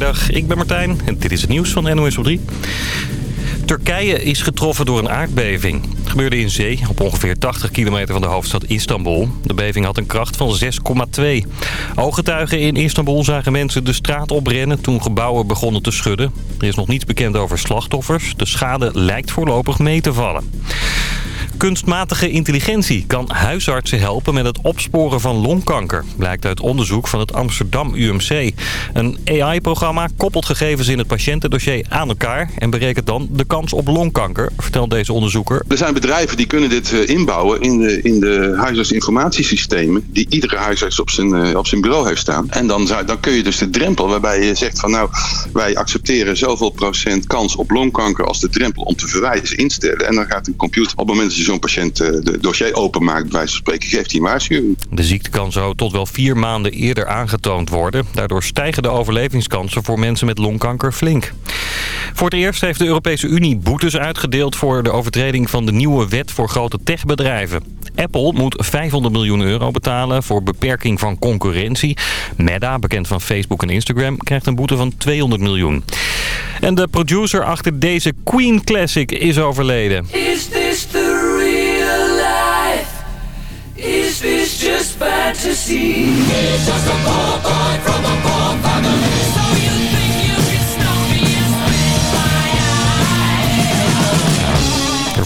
Goedemiddag, ik ben Martijn en dit is het nieuws van NOS op 3. Turkije is getroffen door een aardbeving. Het gebeurde in zee, op ongeveer 80 kilometer van de hoofdstad Istanbul. De beving had een kracht van 6,2. Ooggetuigen in Istanbul zagen mensen de straat oprennen toen gebouwen begonnen te schudden. Er is nog niets bekend over slachtoffers. De schade lijkt voorlopig mee te vallen. Kunstmatige intelligentie kan huisartsen helpen met het opsporen van longkanker. Blijkt uit onderzoek van het Amsterdam UMC. Een AI-programma koppelt gegevens in het patiëntendossier aan elkaar... en berekent dan de kans op longkanker, vertelt deze onderzoeker. Er zijn bedrijven die kunnen dit eh, inbouwen in de, in de huisartsinformatiesystemen... die iedere huisarts op zijn, eh, op zijn bureau heeft staan. En dan, zou, dan kun je dus de drempel waarbij je zegt van... nou, wij accepteren zoveel procent kans op longkanker als de drempel om te verwijzen instellen. En dan gaat een computer op het moment dat je zo'n patiënt uh, de dossier openmaakt, bij wijze van spreken, geeft hij een waarschuwing. De ziekte kan zo tot wel vier maanden eerder aangetoond worden. Daardoor stijgen de overlevingskansen voor mensen met longkanker flink. Voor het eerst heeft de Europese Unie boetes uitgedeeld voor de overtreding van de nieuwe wet voor grote techbedrijven. Apple moet 500 miljoen euro betalen voor beperking van concurrentie. Meta, bekend van Facebook en Instagram, krijgt een boete van 200 miljoen. En de producer achter deze Queen Classic is overleden. Is from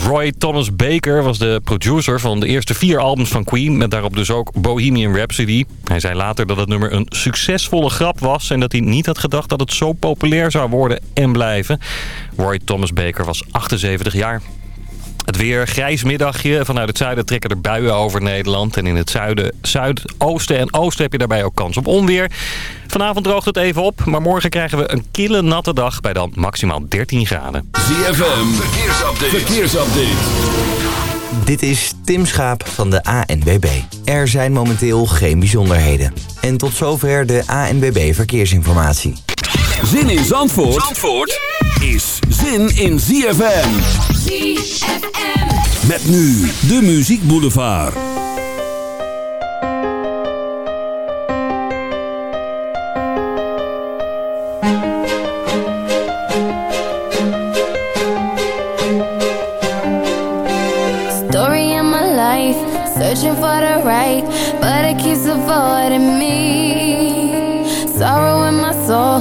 Roy Thomas Baker was de producer van de eerste vier albums van Queen... met daarop dus ook Bohemian Rhapsody. Hij zei later dat het nummer een succesvolle grap was... en dat hij niet had gedacht dat het zo populair zou worden en blijven. Roy Thomas Baker was 78 jaar. Het weer, grijs middagje. Vanuit het zuiden trekken er buien over Nederland. En in het zuiden, zuidoosten en oosten heb je daarbij ook kans op onweer. Vanavond droogt het even op. Maar morgen krijgen we een kille natte dag bij dan maximaal 13 graden. ZFM, verkeersupdate. verkeersupdate. Dit is Tim Schaap van de ANWB. Er zijn momenteel geen bijzonderheden. En tot zover de ANWB Verkeersinformatie. Zin in Zandvoort, Zandvoort is zin in ZFM. ZFM. Met nu de Muziek Boulevard. Story of my life, searching for the right, but it keeps avoiding me. Sorrow in my soul,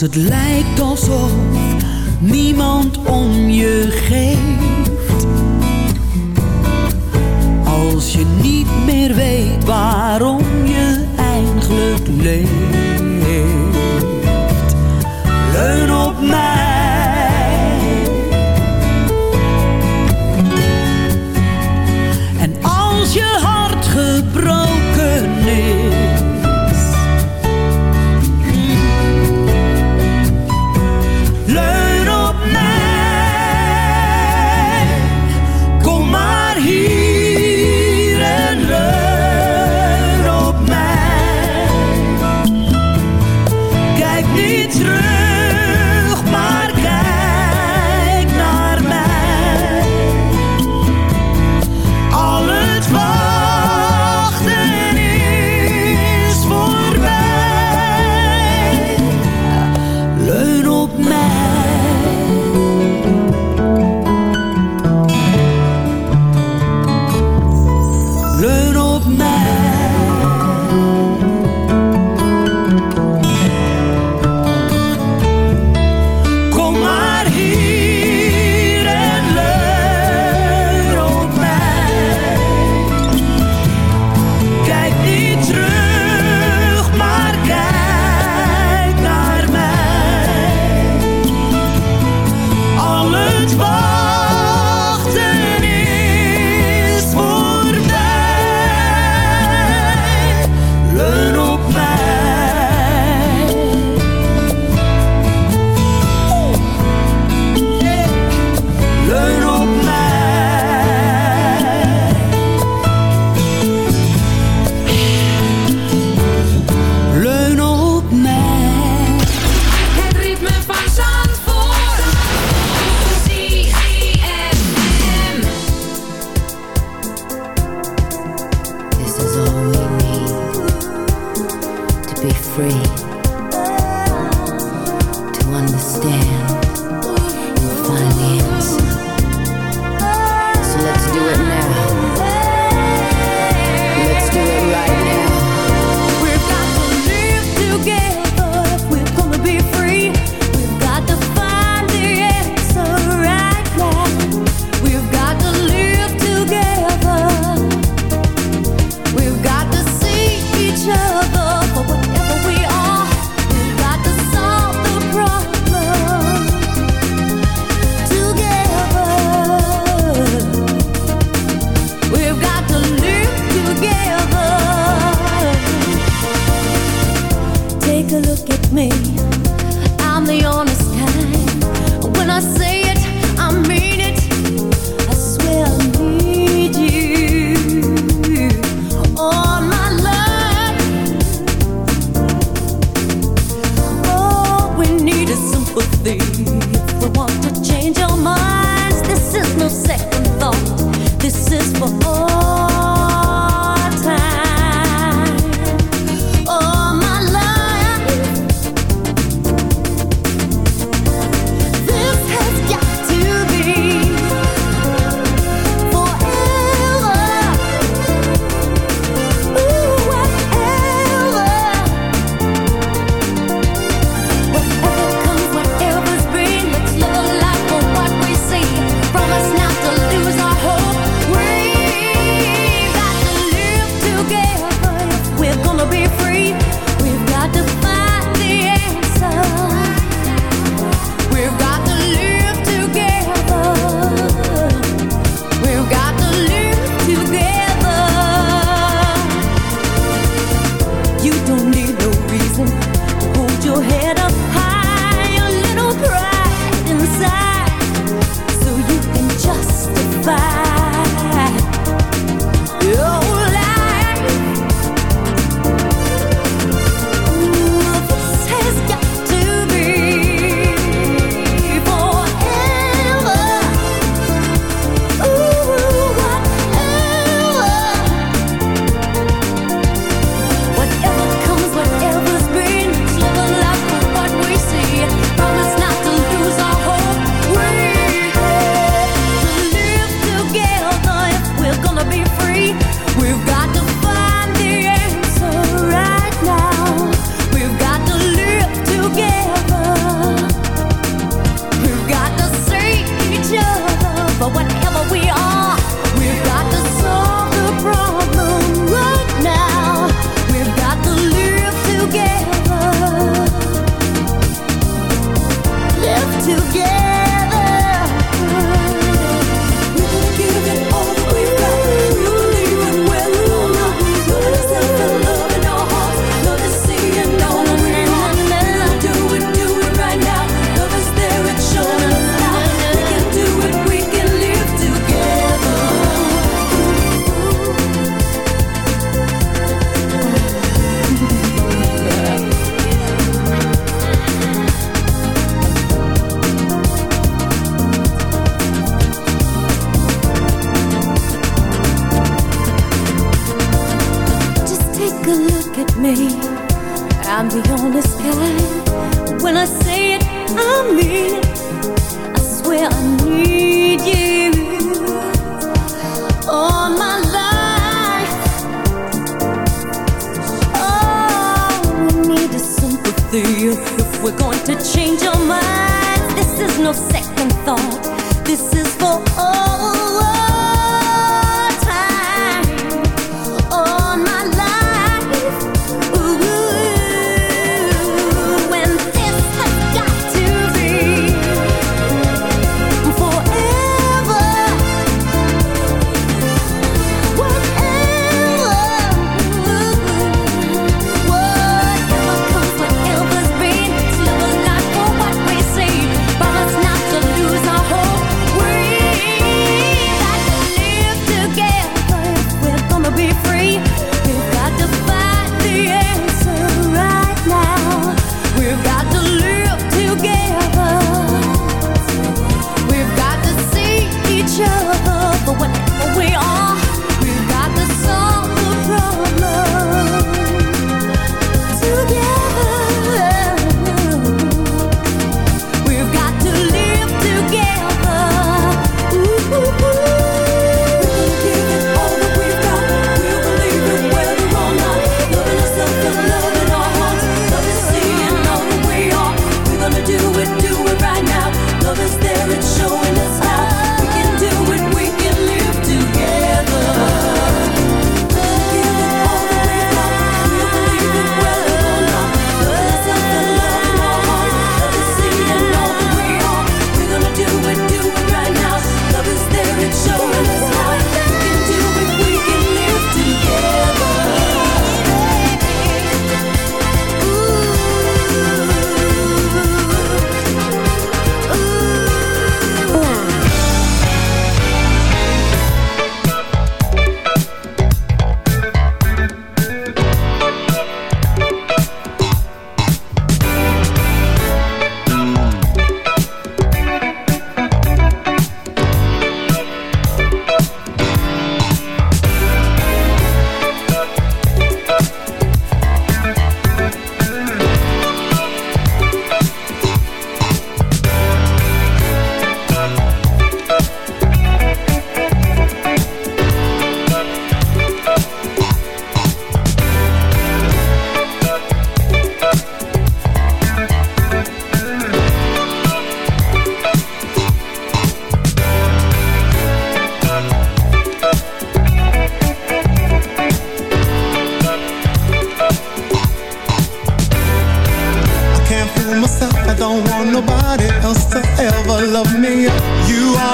het lijkt alsof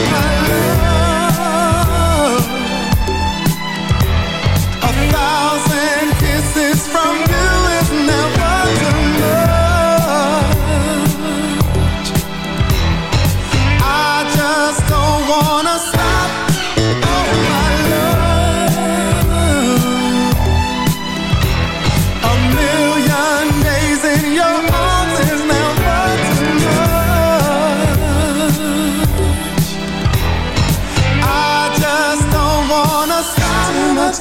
Christmas.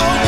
Oh.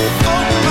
Oh,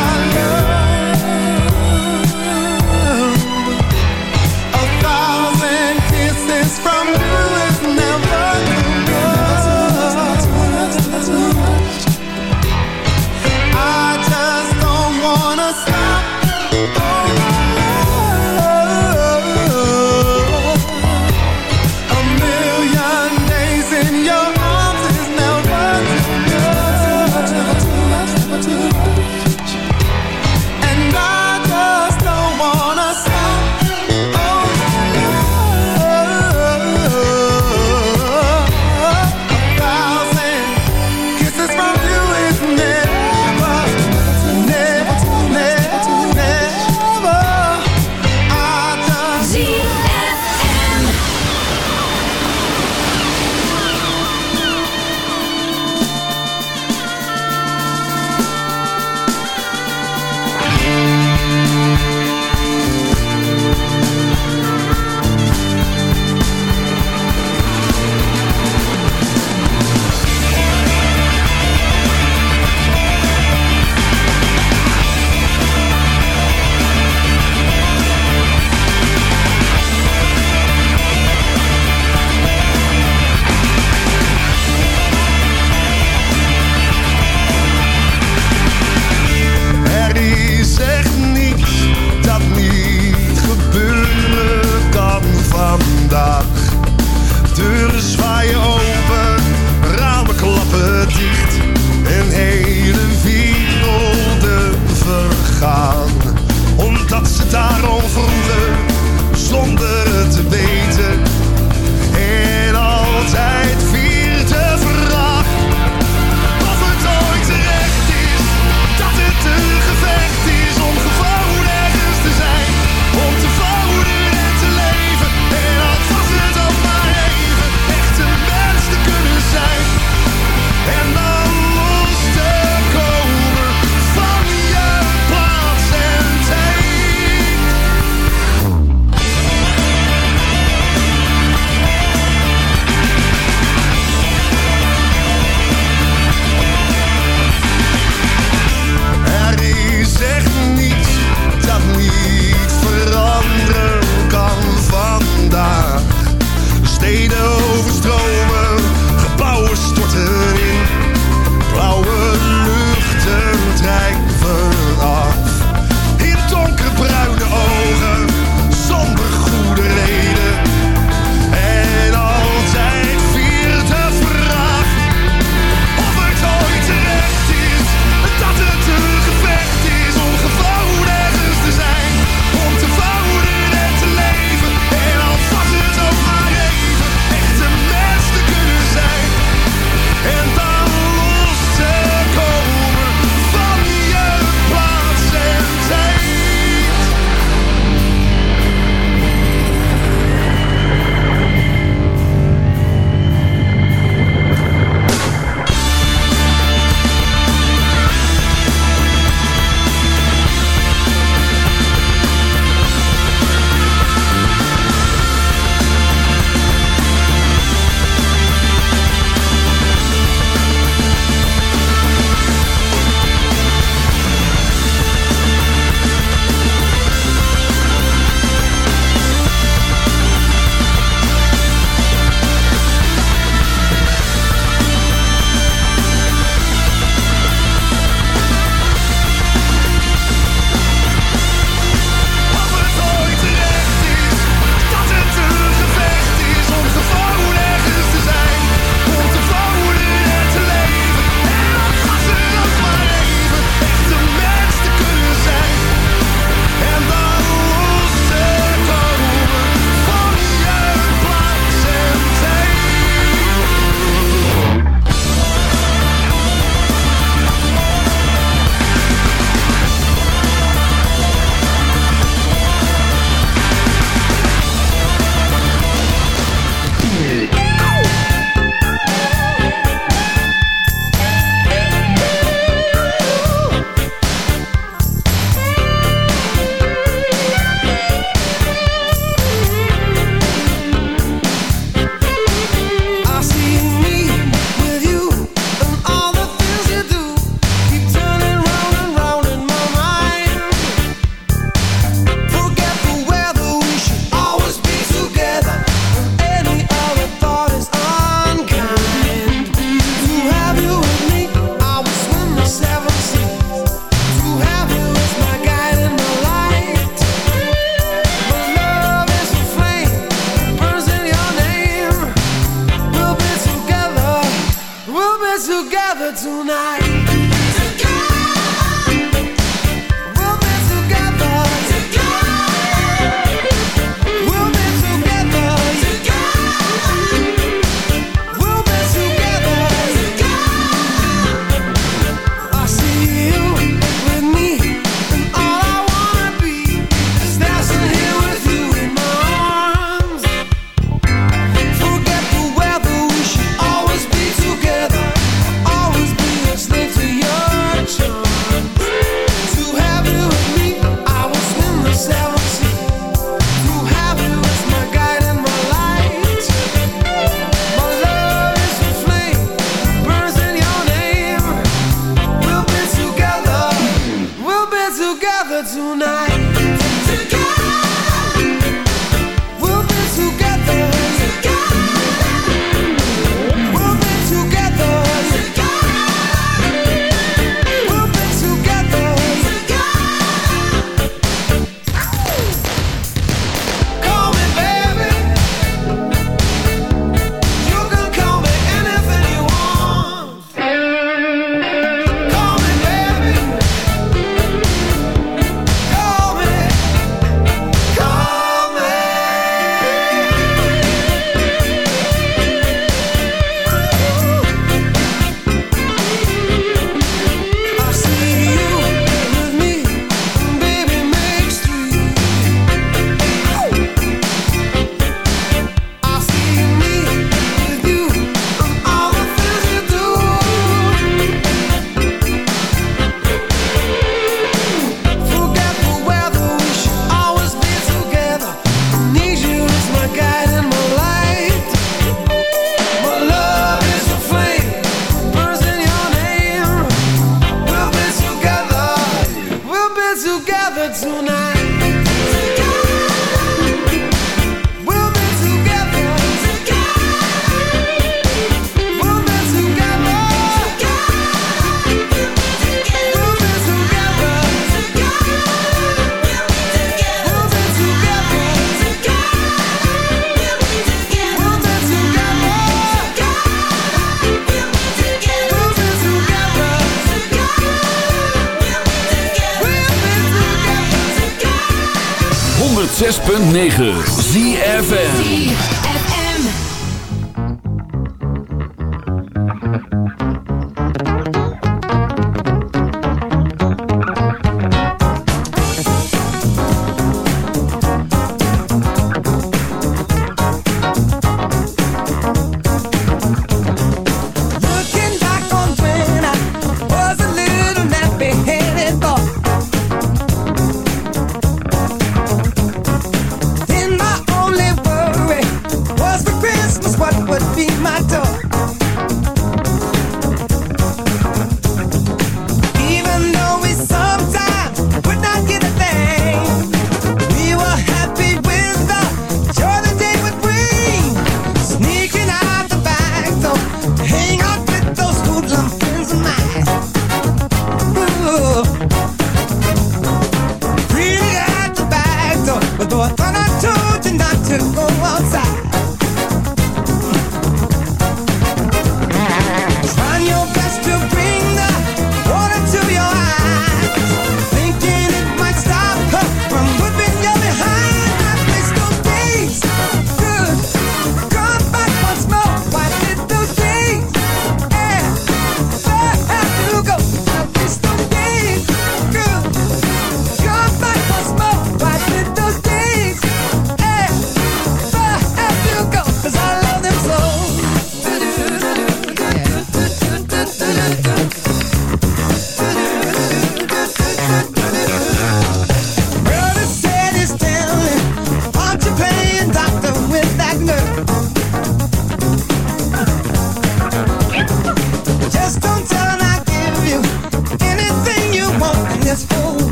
106.9 ZFN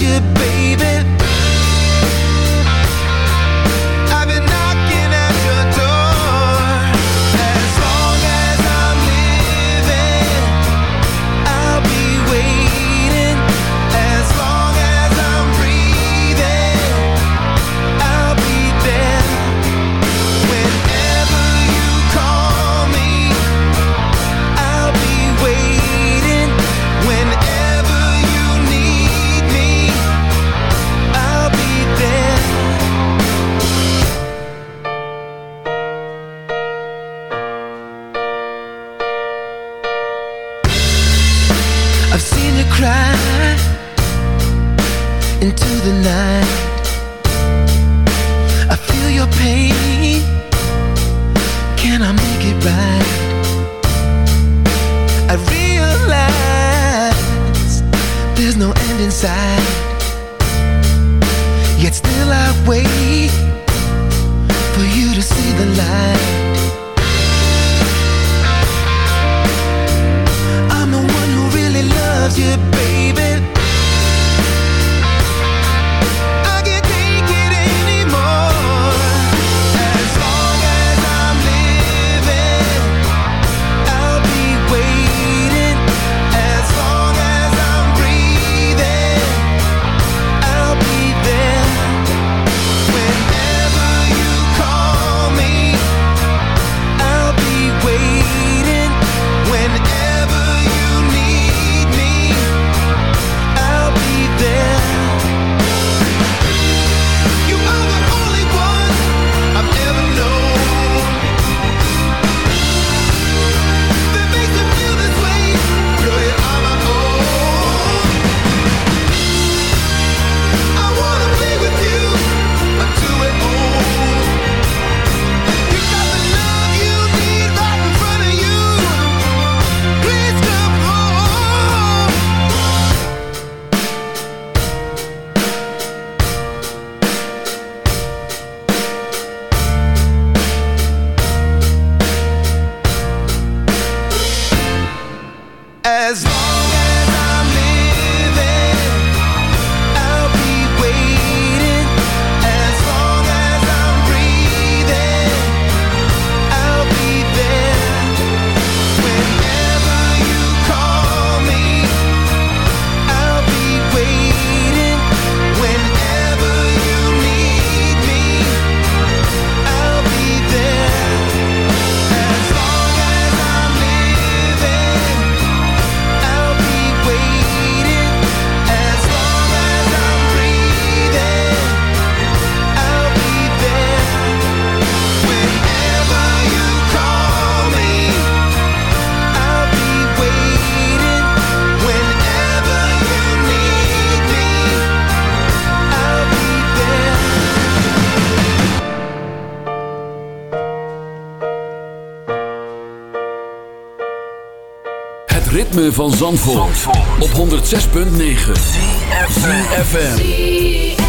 you, baby. Op 106.9 FM.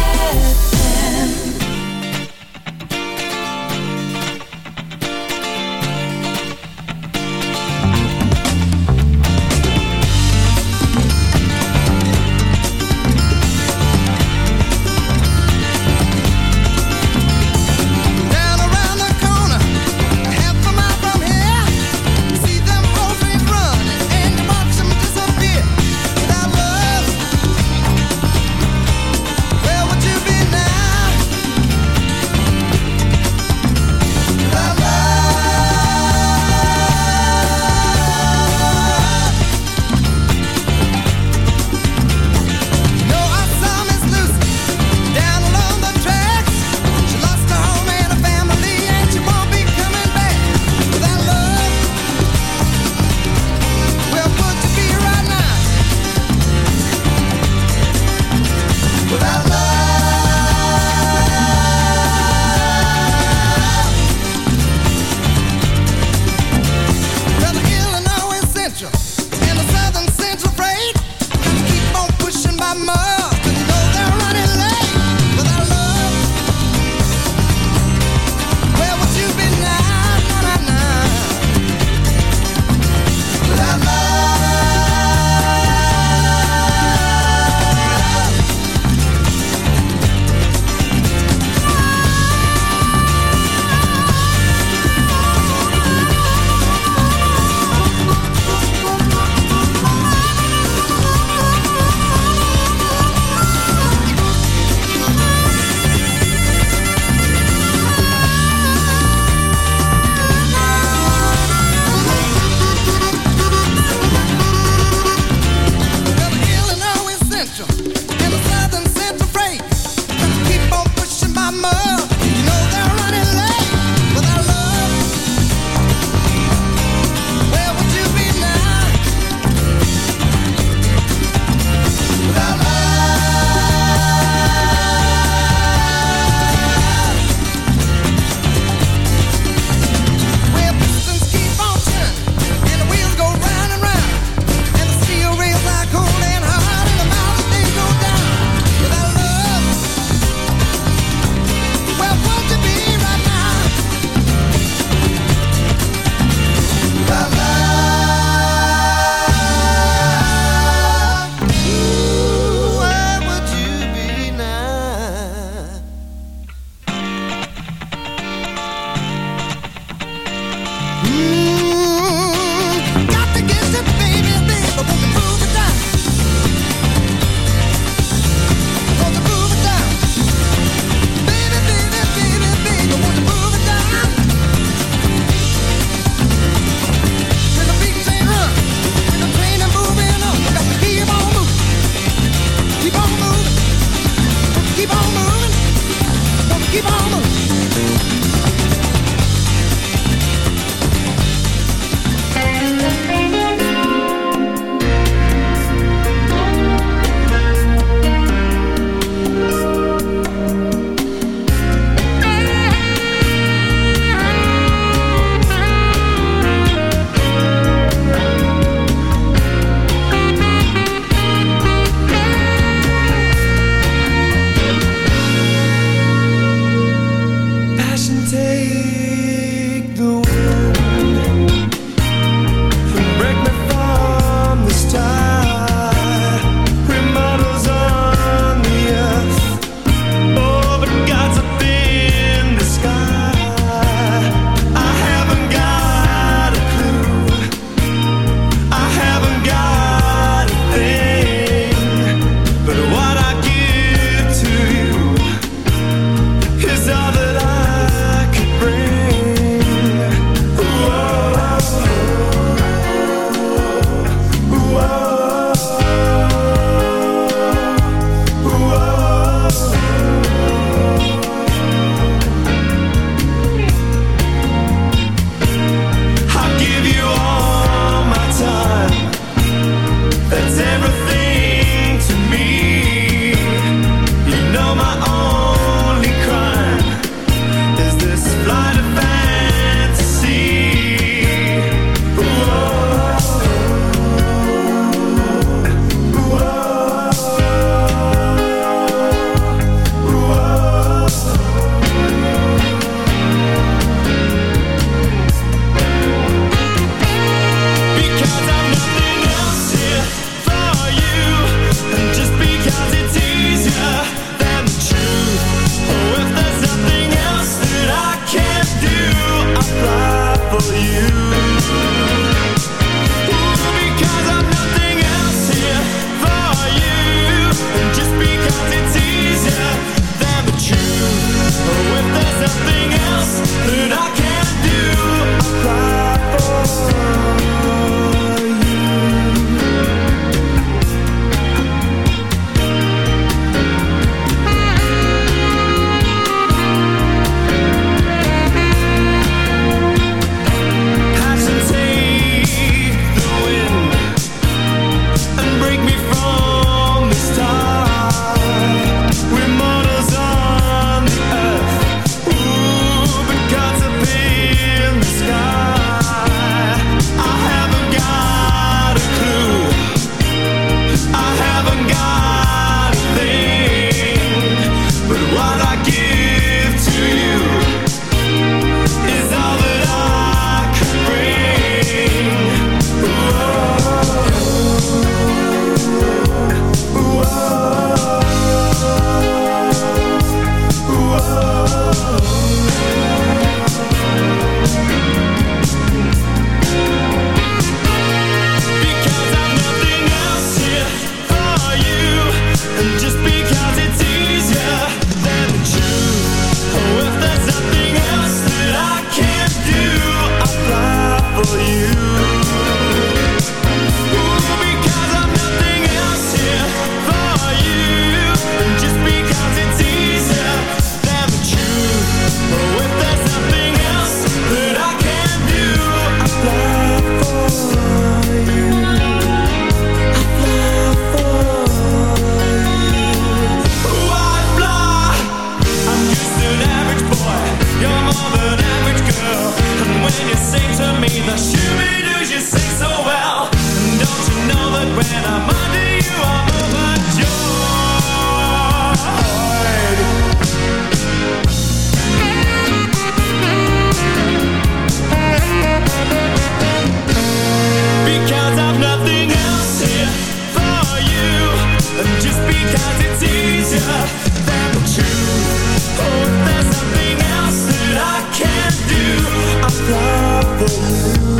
love for you